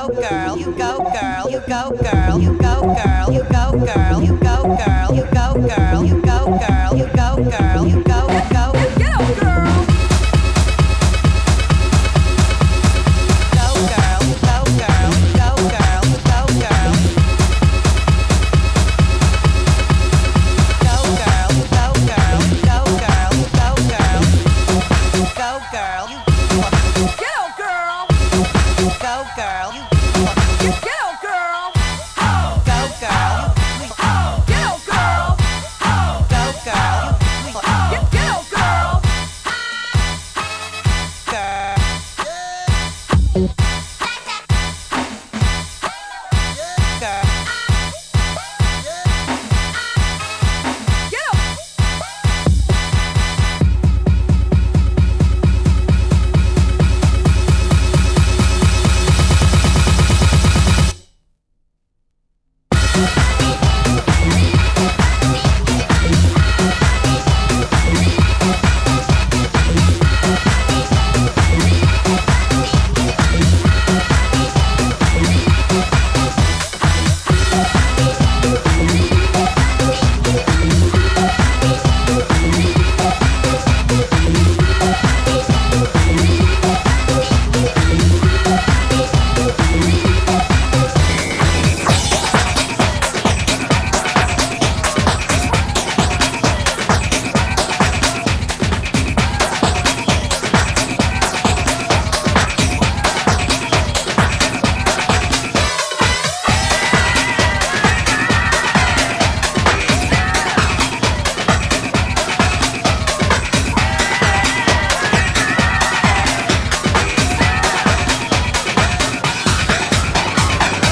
go girl, you go girl, you go girl, you go girl, you go girl, you go girl, you go girl, you go girl, you go girl, you go go get up girl. girl.